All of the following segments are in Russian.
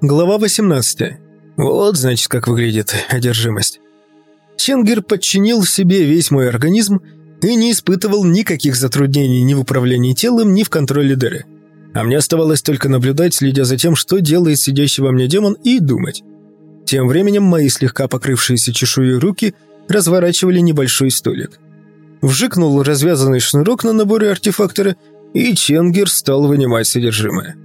Глава 18. Вот, значит, как выглядит одержимость. Ченгер подчинил себе весь мой организм и не испытывал никаких затруднений ни в управлении телом, ни в контроле дыры. А мне оставалось только наблюдать, следя за тем, что делает сидящий во мне демон, и думать. Тем временем мои слегка покрывшиеся чешуей руки разворачивали небольшой столик. Вжикнул развязанный шнурок на наборе артефактора, и Ченгер стал вынимать содержимое.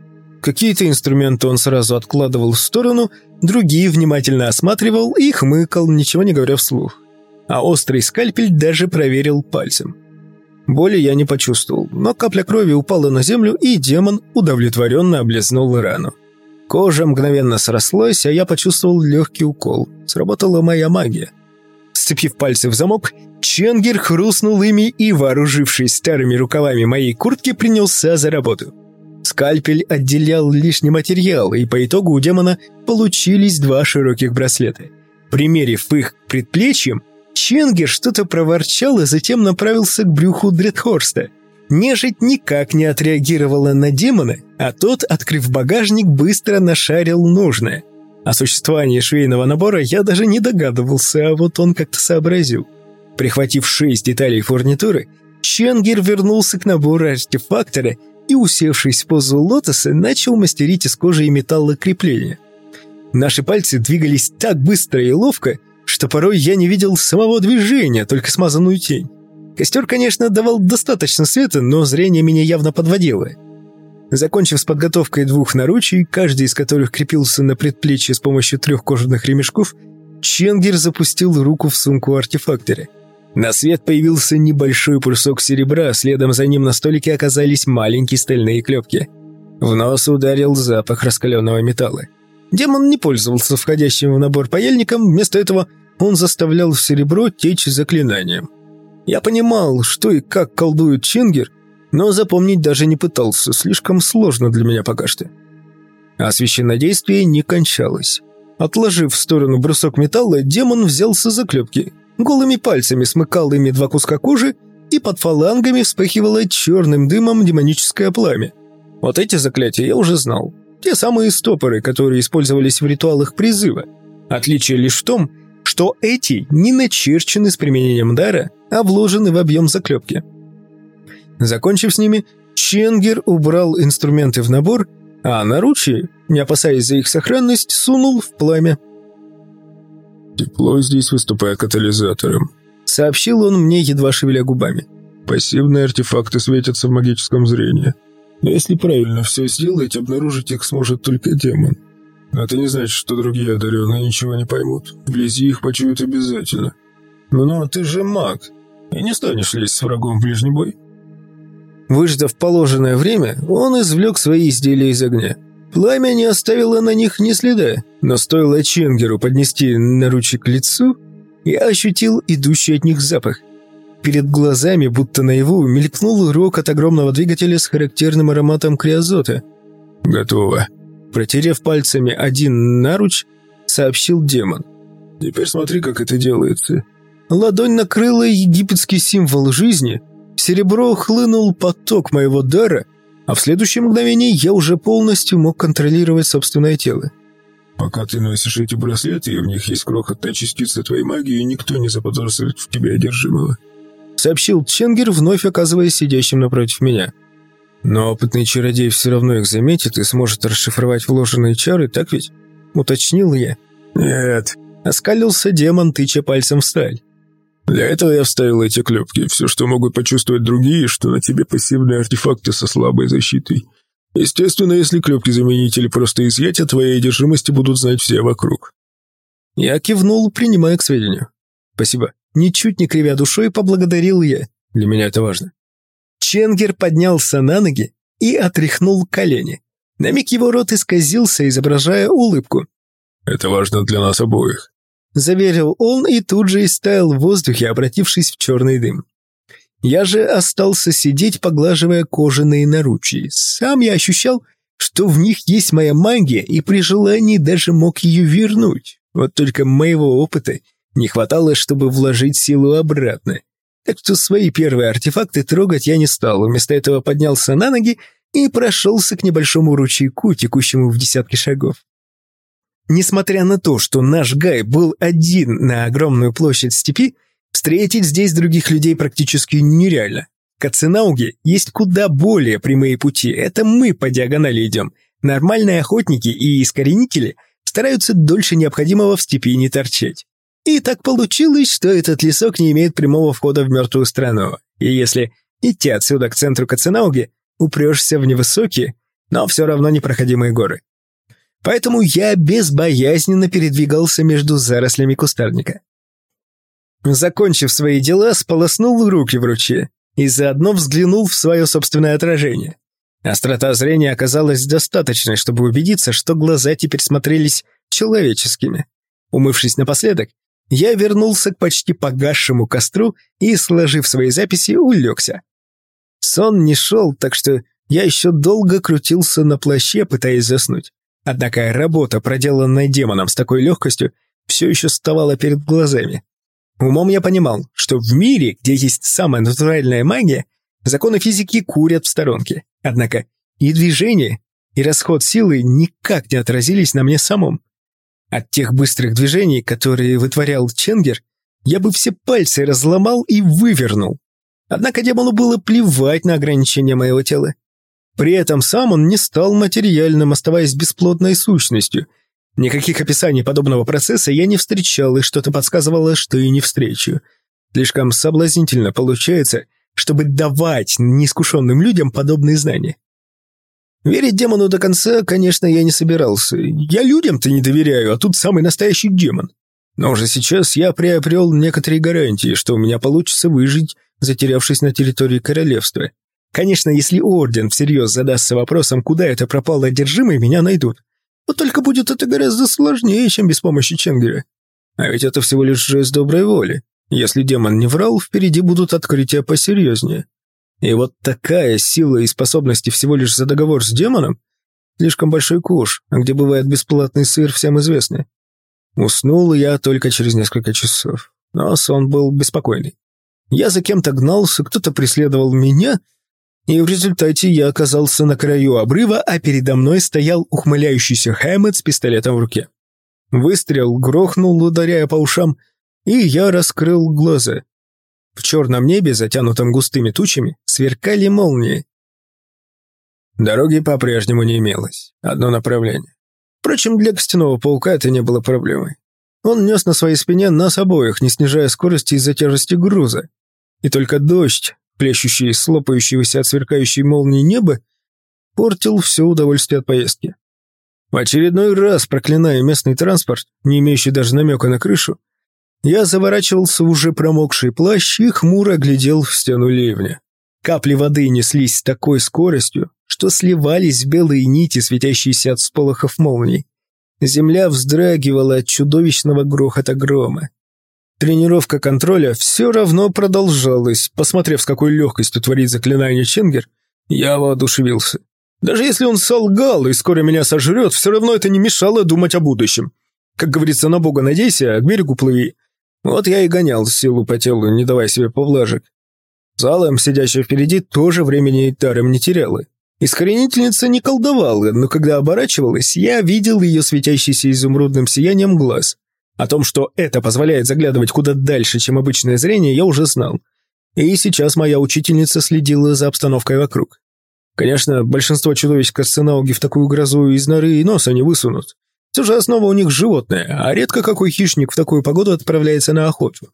Какие-то инструменты он сразу откладывал в сторону, другие внимательно осматривал и хмыкал, ничего не говоря вслух. А острый скальпель даже проверил пальцем. Боли я не почувствовал, но капля крови упала на землю, и демон удовлетворенно облизнул рану. Кожа мгновенно срослась, а я почувствовал легкий укол. Сработала моя магия. Сцепив пальцы в замок, Ченгер хрустнул ими и, вооружившись старыми рукавами моей куртки, принялся за работу. Скальпель отделял лишний материал, и по итогу у демона получились два широких браслета. Примерив их к предплечьям, Ченгер что-то проворчал и затем направился к брюху Дредхорста. Нежить никак не отреагировала на демона, а тот, открыв багажник, быстро нашарил нужное. О существовании швейного набора я даже не догадывался, а вот он как-то сообразил. Прихватив шесть деталей фурнитуры, Ченгер вернулся к набору артефактора и, усевшись в позу лотоса, начал мастерить из кожи и металла крепления. Наши пальцы двигались так быстро и ловко, что порой я не видел самого движения, только смазанную тень. Костер, конечно, давал достаточно света, но зрение меня явно подводило. Закончив с подготовкой двух наручий, каждый из которых крепился на предплечье с помощью трех кожаных ремешков, Ченгер запустил руку в сумку артефактора – на свет появился небольшой пульсок серебра, следом за ним на столике оказались маленькие стальные клепки. В нос ударил запах раскаленного металла. Демон не пользовался входящим в набор паяльником, вместо этого он заставлял в серебро течь заклинанием. Я понимал, что и как колдует Чингер, но запомнить даже не пытался, слишком сложно для меня пока что. А священнодействие не кончалось. Отложив в сторону брусок металла, демон взялся за клепки – голыми пальцами смыкал ими два куска кожи, и под фалангами вспыхивало черным дымом демоническое пламя. Вот эти заклятия я уже знал. Те самые стопоры, которые использовались в ритуалах призыва. Отличие лишь в том, что эти не начерчены с применением дара, а вложены в объем заклепки. Закончив с ними, Ченгер убрал инструменты в набор, а наручи, не опасаясь за их сохранность, сунул в пламя. «Тепло здесь выступает катализатором», — сообщил он мне, едва шевеля губами. «Пассивные артефакты светятся в магическом зрении. Но если правильно все сделать, обнаружить их сможет только демон. Это не значит, что другие одаренные ничего не поймут. Вблизи их почуют обязательно. Но ты же маг, и не станешь лезть с врагом в ближний бой». Выждав положенное время, он извлек свои изделия из огня. Пламя не оставило на них ни следа, но стоило Ченгеру поднести наручи к лицу, я ощутил идущий от них запах. Перед глазами, будто наяву, мелькнул рог от огромного двигателя с характерным ароматом криозота. «Готово», Протерев пальцами один наруч, сообщил демон. «Теперь смотри, как это делается». Ладонь накрыла египетский символ жизни, в серебро хлынул поток моего дара, а в следующее мгновение я уже полностью мог контролировать собственное тело. «Пока ты носишь эти браслеты, и в них есть крохотная частица твоей магии, никто не заподозрит в тебе одержимого», сообщил Ченгер, вновь оказываясь сидящим напротив меня. «Но опытный чародей все равно их заметит и сможет расшифровать вложенные чары, так ведь?» — уточнил я. «Нет», — оскалился демон, тыча пальцем в сталь. Для этого я вставил эти клепки. Все, что могут почувствовать другие, что на тебе пассивные артефакты со слабой защитой. Естественно, если клепки заменить или просто изъять, о твоей одержимости будут знать все вокруг. Я кивнул, принимая к сведению. Спасибо. Ничуть не кривя душой, поблагодарил я. Для меня это важно. Ченгер поднялся на ноги и отряхнул колени. На миг его рот исказился, изображая улыбку. «Это важно для нас обоих. — заверил он и тут же истаял в воздухе, обратившись в черный дым. Я же остался сидеть, поглаживая кожаные наручи. Сам я ощущал, что в них есть моя магия, и при желании даже мог ее вернуть. Вот только моего опыта не хватало, чтобы вложить силу обратно. Так что свои первые артефакты трогать я не стал, вместо этого поднялся на ноги и прошелся к небольшому ручейку, текущему в десятки шагов. Несмотря на то, что наш Гай был один на огромную площадь степи, встретить здесь других людей практически нереально. К Аценауге есть куда более прямые пути, это мы по диагонали идем. Нормальные охотники и искоренители стараются дольше необходимого в степи не торчать. И так получилось, что этот лесок не имеет прямого входа в мертвую страну. И если идти отсюда к центру Каценауги, упрешься в невысокие, но все равно непроходимые горы. Поэтому я безбоязненно передвигался между зарослями кустарника. Закончив свои дела, сполоснул руки в ручье и заодно взглянул в свое собственное отражение. Острота зрения оказалась достаточной, чтобы убедиться, что глаза теперь смотрелись человеческими. Умывшись напоследок, я вернулся к почти погасшему костру и, сложив свои записи, улегся. Сон не шел, так что я еще долго крутился на плаще, пытаясь заснуть. Однако работа, проделанная демоном с такой легкостью, все еще вставала перед глазами. Умом я понимал, что в мире, где есть самая натуральная магия, законы физики курят в сторонке. Однако и движение, и расход силы никак не отразились на мне самом. От тех быстрых движений, которые вытворял Ченгер, я бы все пальцы разломал и вывернул. Однако демону было плевать на ограничения моего тела. При этом сам он не стал материальным, оставаясь бесплотной сущностью. Никаких описаний подобного процесса я не встречал, и что-то подсказывало, что и не встречу. Слишком соблазнительно получается, чтобы давать неискушенным людям подобные знания. Верить демону до конца, конечно, я не собирался. Я людям-то не доверяю, а тут самый настоящий демон. Но уже сейчас я приобрел некоторые гарантии, что у меня получится выжить, затерявшись на территории королевства. Конечно, если Орден всерьез задастся вопросом, куда это пропало одержимый, меня найдут. Вот только будет это гораздо сложнее, чем без помощи Ченгера. А ведь это всего лишь жест доброй воли. Если демон не врал, впереди будут открытия посерьезнее. И вот такая сила и способности всего лишь за договор с демоном? Слишком большой куш, где бывает бесплатный сыр, всем известно. Уснул я только через несколько часов, но сон был беспокойный. Я за кем-то гнался, кто-то преследовал меня — и в результате я оказался на краю обрыва, а передо мной стоял ухмыляющийся Хэммет с пистолетом в руке. Выстрел грохнул, ударяя по ушам, и я раскрыл глаза. В черном небе, затянутом густыми тучами, сверкали молнии. Дороги по-прежнему не имелось, одно направление. Впрочем, для костяного паука это не было проблемой. Он нес на своей спине нас обоих, не снижая скорости из-за тяжести груза. И только дождь, плещущий с лопающегося от сверкающей молнии неба, портил все удовольствие от поездки. В очередной раз, проклиная местный транспорт, не имеющий даже намека на крышу, я заворачивался в уже промокший плащ и хмуро глядел в стену ливня. Капли воды неслись с такой скоростью, что сливались белые нити, светящиеся от сполохов молний. Земля вздрагивала от чудовищного грохота грома. Тренировка контроля все равно продолжалась. Посмотрев, с какой легкостью творит заклинание Ченгер, я воодушевился. Даже если он солгал и скоро меня сожрет, все равно это не мешало думать о будущем. Как говорится, на бога надейся, а к берегу плыви. Вот я и гонял силу по телу, не давая себе повлажек. Залом, сидящая впереди, тоже времени и даром не теряла. Искоренительница не колдовала, но когда оборачивалась, я видел ее светящийся изумрудным сиянием глаз. О том, что это позволяет заглядывать куда дальше, чем обычное зрение, я уже знал. И сейчас моя учительница следила за обстановкой вокруг. Конечно, большинство чудовищ Кассенауги в такую грозу из норы и носа не высунут. Все же основа у них животное, а редко какой хищник в такую погоду отправляется на охоту.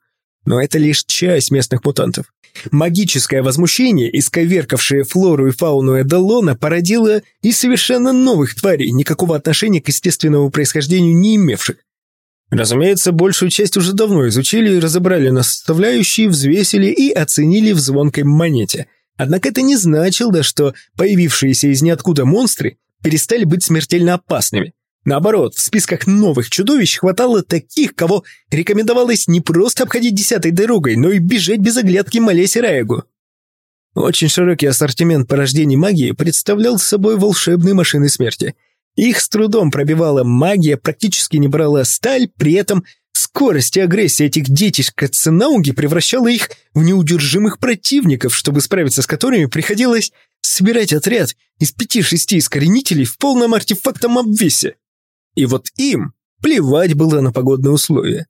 Но это лишь часть местных мутантов. Магическое возмущение, исковеркавшее флору и фауну Эдалона, породило и совершенно новых тварей, никакого отношения к естественному происхождению не имевших. Разумеется, большую часть уже давно изучили и разобрали на составляющие, взвесили и оценили в звонкой монете. Однако это не значило, что появившиеся из ниоткуда монстры перестали быть смертельно опасными. Наоборот, в списках новых чудовищ хватало таких, кого рекомендовалось не просто обходить десятой дорогой, но и бежать без оглядки молясь Раегу. Очень широкий ассортимент порождений магии представлял собой волшебные машины смерти – их с трудом пробивала магия, практически не брала сталь, при этом скорость и агрессия этих детишек Каценауги превращала их в неудержимых противников, чтобы справиться с которыми приходилось собирать отряд из пяти-шести искоренителей в полном артефактом обвесе. И вот им, Плевать было на погодные условия.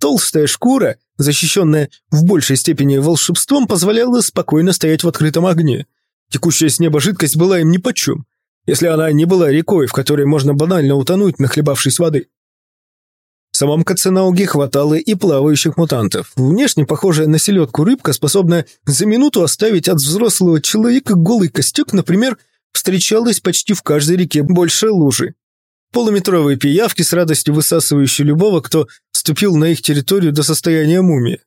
Толстая шкура, защищенная в большей степени волшебством, позволяла спокойно стоять в открытом огне. Текущая с неба жидкость была им нипочем, если она не была рекой, в которой можно банально утонуть, нахлебавшись воды. В самом Каценауге хватало и плавающих мутантов. Внешне похожая на селедку рыбка, способная за минуту оставить от взрослого человека голый костюк, например, встречалась почти в каждой реке больше лужи. Полуметровые пиявки, с радостью высасывающие любого, кто вступил на их территорию до состояния мумии.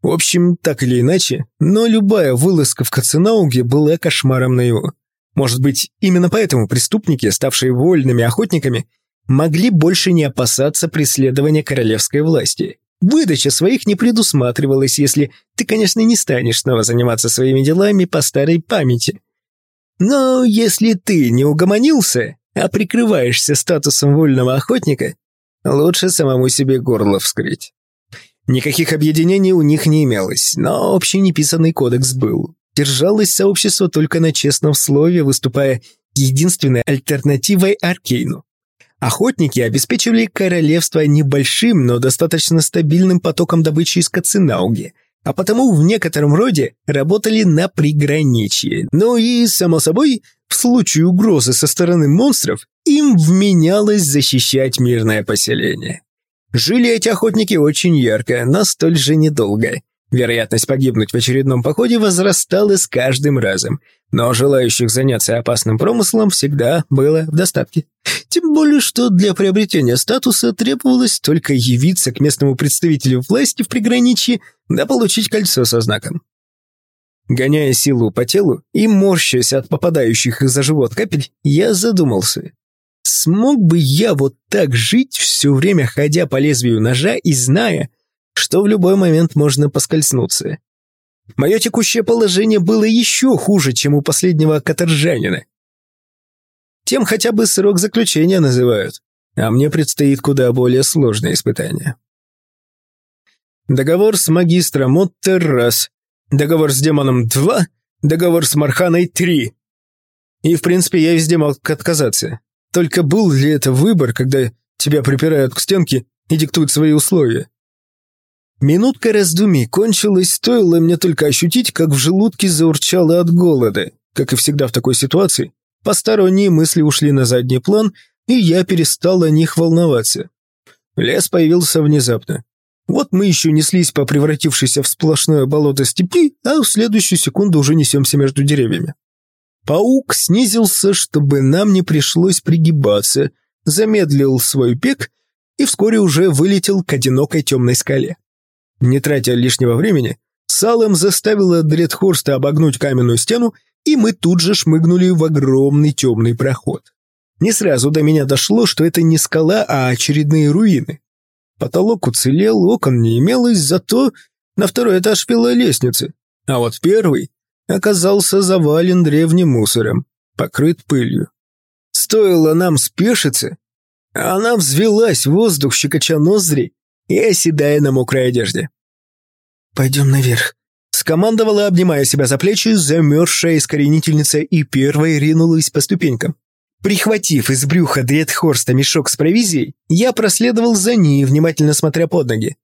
В общем, так или иначе, но любая вылазка в Каценауге была кошмаром на его. Может быть, именно поэтому преступники, ставшие вольными охотниками, могли больше не опасаться преследования королевской власти. Выдача своих не предусматривалась, если ты, конечно, не станешь снова заниматься своими делами по старой памяти. Но если ты не угомонился, а прикрываешься статусом вольного охотника, лучше самому себе горло вскрыть. Никаких объединений у них не имелось, но общий неписанный кодекс был. Держалось сообщество только на честном слове, выступая единственной альтернативой Аркейну. Охотники обеспечивали королевство небольшим, но достаточно стабильным потоком добычи из Кацинауги, а потому в некотором роде работали на приграничье. Ну и, само собой, в случае угрозы со стороны монстров, им вменялось защищать мирное поселение. Жили эти охотники очень ярко, но столь же недолго. Вероятность погибнуть в очередном походе возрастала с каждым разом, но желающих заняться опасным промыслом всегда было в достатке. Тем более, что для приобретения статуса требовалось только явиться к местному представителю власти в приграничье да получить кольцо со знаком. Гоняя силу по телу и морщась от попадающих из-за живот капель, я задумался. Смог бы я вот так жить, все время ходя по лезвию ножа и зная, что в любой момент можно поскользнуться? Мое текущее положение было еще хуже, чем у последнего каторжанина. Тем хотя бы срок заключения называют, а мне предстоит куда более сложное испытание. Договор с магистром Оттер раз, договор с демоном два, договор с Марханой три. И, в принципе, я везде мог отказаться. Только был ли это выбор, когда тебя припирают к стенке и диктуют свои условия? Минутка раздумий кончилась, стоило мне только ощутить, как в желудке заурчало от голода. Как и всегда в такой ситуации, посторонние мысли ушли на задний план, и я перестал о них волноваться. Лес появился внезапно. Вот мы еще неслись по превратившейся в сплошное болото степи, а в следующую секунду уже несемся между деревьями. Паук снизился, чтобы нам не пришлось пригибаться, замедлил свой бег и вскоре уже вылетел к одинокой темной скале. Не тратя лишнего времени, Салем заставила Дредхорста обогнуть каменную стену, и мы тут же шмыгнули в огромный темный проход. Не сразу до меня дошло, что это не скала, а очередные руины. Потолок уцелел, окон не имелось, зато на второй этаж вела лестница, а вот первый оказался завален древним мусором, покрыт пылью. Стоило нам спешиться, она взвелась в воздух, щекоча ноздри и оседая на мокрой одежде. «Пойдем наверх», — скомандовала, обнимая себя за плечи, замерзшая искоренительница и первой ринулась по ступенькам. Прихватив из брюха Дредхорста мешок с провизией, я проследовал за ней, внимательно смотря под ноги.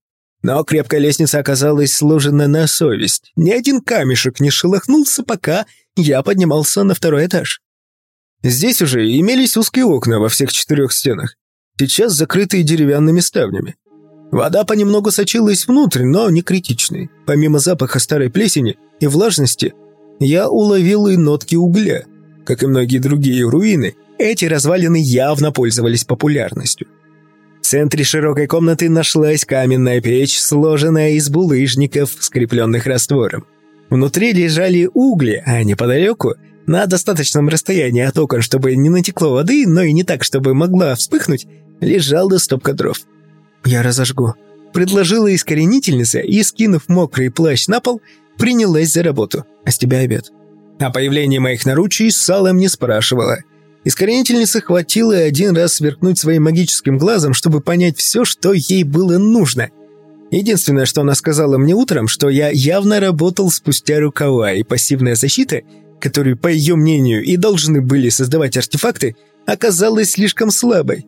Но крепкая лестница оказалась сложена на совесть. Ни один камешек не шелохнулся, пока я поднимался на второй этаж. Здесь уже имелись узкие окна во всех четырех стенах, сейчас закрытые деревянными ставнями. Вода понемногу сочилась внутрь, но не критичной. Помимо запаха старой плесени и влажности, я уловил и нотки угля. Как и многие другие руины, эти развалины явно пользовались популярностью. В центре широкой комнаты нашлась каменная печь, сложенная из булыжников, скрепленных раствором. Внутри лежали угли, а неподалеку, на достаточном расстоянии от окон, чтобы не натекло воды, но и не так, чтобы могла вспыхнуть, лежала стопка дров. «Я разожгу», — предложила искоренительница и, скинув мокрый плащ на пол, принялась за работу. «А с тебя обед». О появлении моих наручий Салом не спрашивала. Искоренительнице хватило один раз сверкнуть своим магическим глазом, чтобы понять все, что ей было нужно. Единственное, что она сказала мне утром, что я явно работал спустя рукава, и пассивная защита, которую, по ее мнению, и должны были создавать артефакты, оказалась слишком слабой.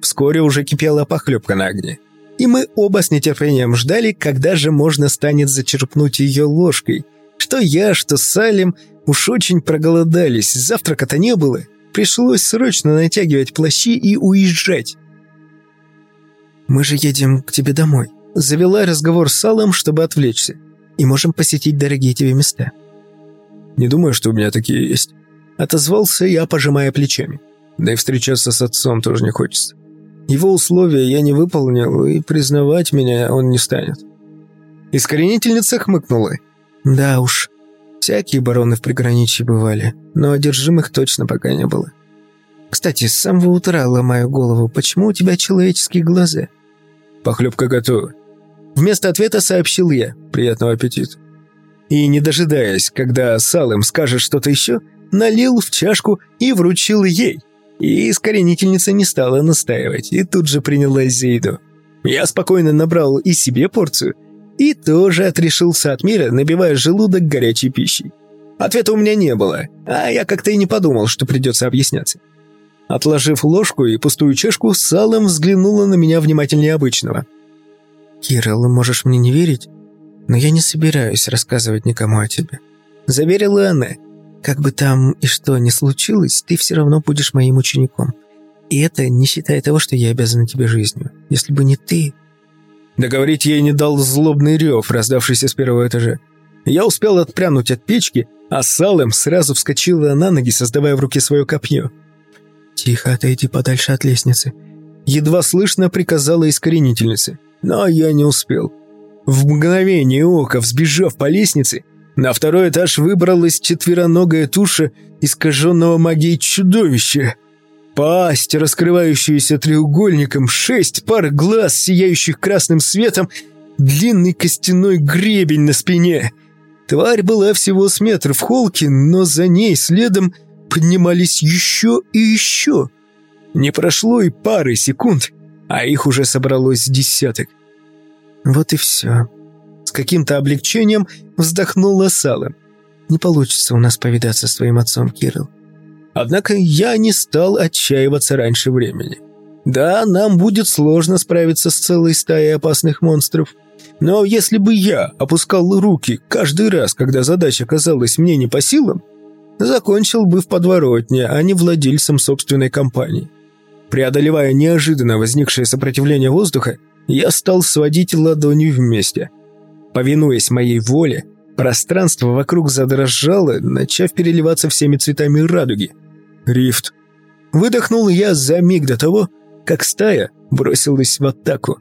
Вскоре уже кипела похлебка на огне. И мы оба с нетерпением ждали, когда же можно станет зачерпнуть ее ложкой. Что я, что Салим уж очень проголодались, завтрака-то не было. Пришлось срочно натягивать плащи и уезжать. «Мы же едем к тебе домой», — завела разговор с Салом, чтобы отвлечься. «И можем посетить дорогие тебе места». «Не думаю, что у меня такие есть», — отозвался я, пожимая плечами. «Да и встречаться с отцом тоже не хочется. Его условия я не выполнил, и признавать меня он не станет». Искоренительница хмыкнула. «Да уж, всякие бароны в приграничье бывали, но одержимых точно пока не было. Кстати, с самого утра ломаю голову, почему у тебя человеческие глаза?» «Похлебка готова». Вместо ответа сообщил я. «Приятного аппетита». И, не дожидаясь, когда Салым скажет что-то еще, налил в чашку и вручил ей. И искоренительница не стала настаивать, и тут же принялась за еду. Я спокойно набрал и себе порцию, и тоже отрешился от мира, набивая желудок горячей пищей. Ответа у меня не было, а я как-то и не подумал, что придется объясняться. Отложив ложку и пустую чашку, Салом взглянула на меня внимательнее обычного. «Кирилл, можешь мне не верить, но я не собираюсь рассказывать никому о тебе», — заверила она. Как бы там и что ни случилось, ты все равно будешь моим учеником. И это не считая того, что я обязана тебе жизнью. Если бы не ты...» Договорить ей не дал злобный рев, раздавшийся с первого этажа. Я успел отпрянуть от печки, а Салем сразу вскочила на ноги, создавая в руке свое копье. «Тихо, отойди подальше от лестницы». Едва слышно приказала искоренительница, но я не успел. В мгновение ока, взбежав по лестнице, на второй этаж выбралась четвероногая туша искаженного магией чудовища. Пасть, раскрывающаяся треугольником, шесть пар глаз, сияющих красным светом, длинный костяной гребень на спине. Тварь была всего с метр в холке, но за ней следом поднимались еще и еще. Не прошло и пары секунд, а их уже собралось десяток. Вот и все каким-то облегчением вздохнула Сала. «Не получится у нас повидаться с твоим отцом, Кирилл». Однако я не стал отчаиваться раньше времени. Да, нам будет сложно справиться с целой стаей опасных монстров. Но если бы я опускал руки каждый раз, когда задача казалась мне не по силам, закончил бы в подворотне, а не владельцем собственной компании. Преодолевая неожиданно возникшее сопротивление воздуха, я стал сводить ладони вместе – Повинуясь моей воле, пространство вокруг задрожало, начав переливаться всеми цветами радуги. Рифт. Выдохнул я за миг до того, как стая бросилась в атаку.